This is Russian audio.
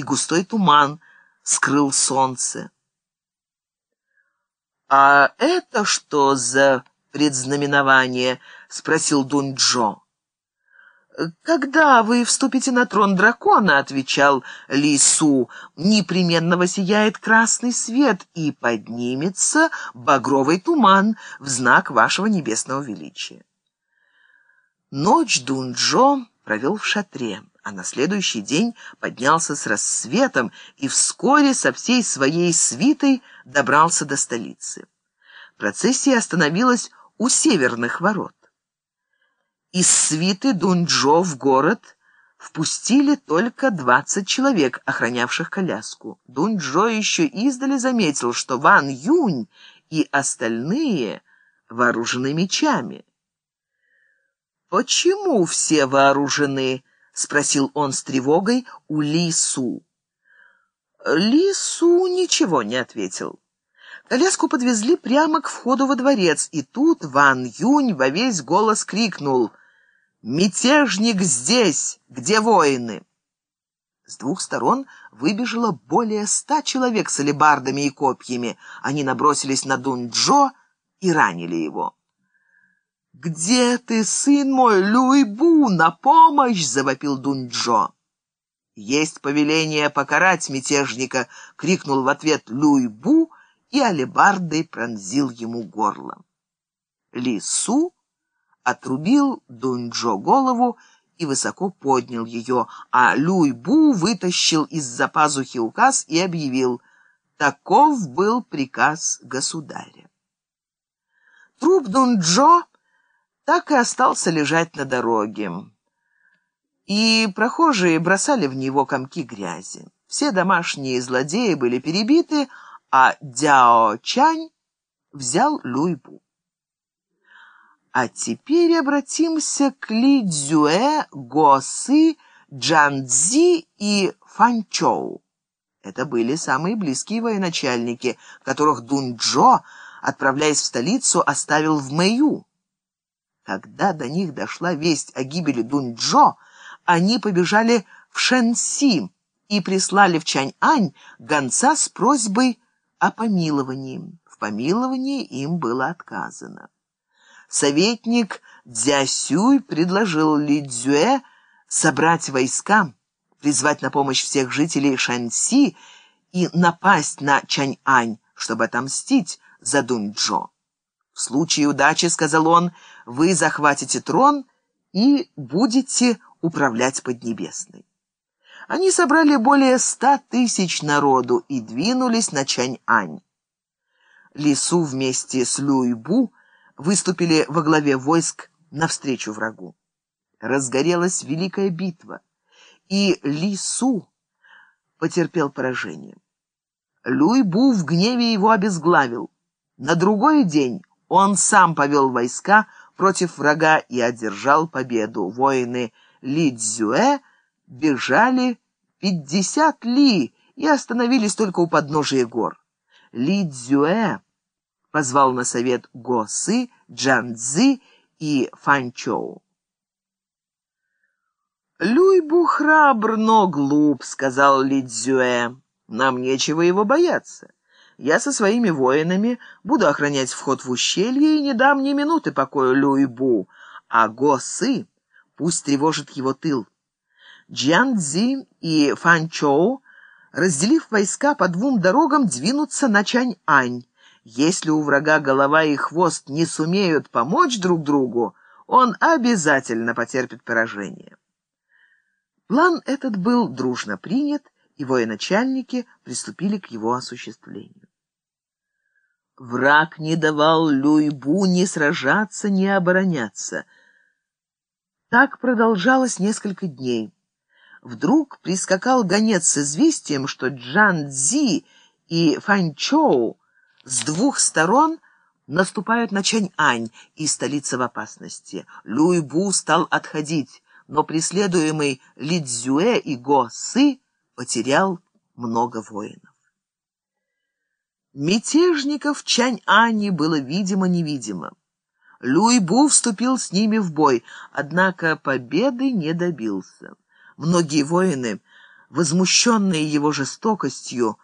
и густой туман скрыл солнце. «А это что за предзнаменование?» — спросил Дунь-Джо. «Когда вы вступите на трон дракона, — отвечал Лису, — непременно воссияет красный свет и поднимется багровый туман в знак вашего небесного величия». Ночь Дунь-Джо провел в шатре, а на следующий день поднялся с рассветом и вскоре со всей своей свитой добрался до столицы. Процессия остановилась у северных ворот. Из свиты Дунджо в город впустили только двадцать человек, охранявших коляску. Дунджо еще издали заметил, что Ван Юнь и остальные вооружены мечами. «Почему все вооружены?» — спросил он с тревогой у Ли Су. Ли Су ничего не ответил. Коляску подвезли прямо к входу во дворец, и тут Ван Юнь во весь голос крикнул «Мятежник здесь! Где воины?» С двух сторон выбежало более ста человек с алебардами и копьями. Они набросились на Дунь-Джо и ранили его. «Где ты, сын мой, Люйбу, на помощь!» — завопил Дуньчжо. «Есть повеление покарать мятежника!» — крикнул в ответ Люйбу и алебардой пронзил ему горло. Лису отрубил Дуньчжо голову и высоко поднял ее, а Люйбу вытащил из-за пазухи указ и объявил «Таков был приказ государя». Труп Дуньчжо так и остался лежать на дороге. И прохожие бросали в него комки грязи. Все домашние злодеи были перебиты, а Дяо Чань взял Люйбу. А теперь обратимся к Ли Цзюэ, Го Сы, Джан Цзи и Фан Чоу. Это были самые близкие военачальники, которых Дун Джо, отправляясь в столицу, оставил в Мэю. Когда до них дошла весть о гибели Дунь-Джо, они побежали в Шэньси и прислали в Чань-Ань гонца с просьбой о помиловании. В помиловании им было отказано. Советник Дзясюй предложил Ли Цзюэ собрать войска, призвать на помощь всех жителей Шанси и напасть на Чань-Ань, чтобы отомстить за Дунь-Джо. В случае удачи, сказал он, вы захватите трон и будете управлять Поднебесной. Они собрали более ста тысяч народу и двинулись на Чань-Ань. Лису вместе с Люйбу выступили во главе войск навстречу врагу. Разгорелась великая битва, и Лису потерпел поражение. Люйбу в гневе его обезглавил. На другой день он сам повел войска против врага и одержал победу. Воины Ли Цзюэ бежали пятьдесят ли и остановились только у подножия гор. Ли Цзюэ позвал на совет Го Сы, Джан Цзы и Фан Чоу. «Люйбу храбр, но глуп», — сказал Ли Цзюэ. «Нам нечего его бояться». Я со своими воинами буду охранять вход в ущелье и не дам ни минуты покоя Люйбу, а Госы пусть тревожит его тыл. Джан Цзи и Фан Чоу, разделив войска по двум дорогам, двинутся на Чань-Ань. Если у врага голова и хвост не сумеют помочь друг другу, он обязательно потерпит поражение. План этот был дружно принят, и военачальники приступили к его осуществлению. Враг не давал Люйбу ни сражаться, ни обороняться. Так продолжалось несколько дней. Вдруг прискакал гонец с известием, что Джан Цзи и Фань Чоу с двух сторон наступают на Чань-Ань, и столица в опасности. Люйбу стал отходить, но преследуемый Ли Цзюэ и Го Сы потерял много воинов. Мятежников Чань-Ани было видимо-невидимо. Люйбу вступил с ними в бой, однако победы не добился. Многие воины возмущенные его жестокостью,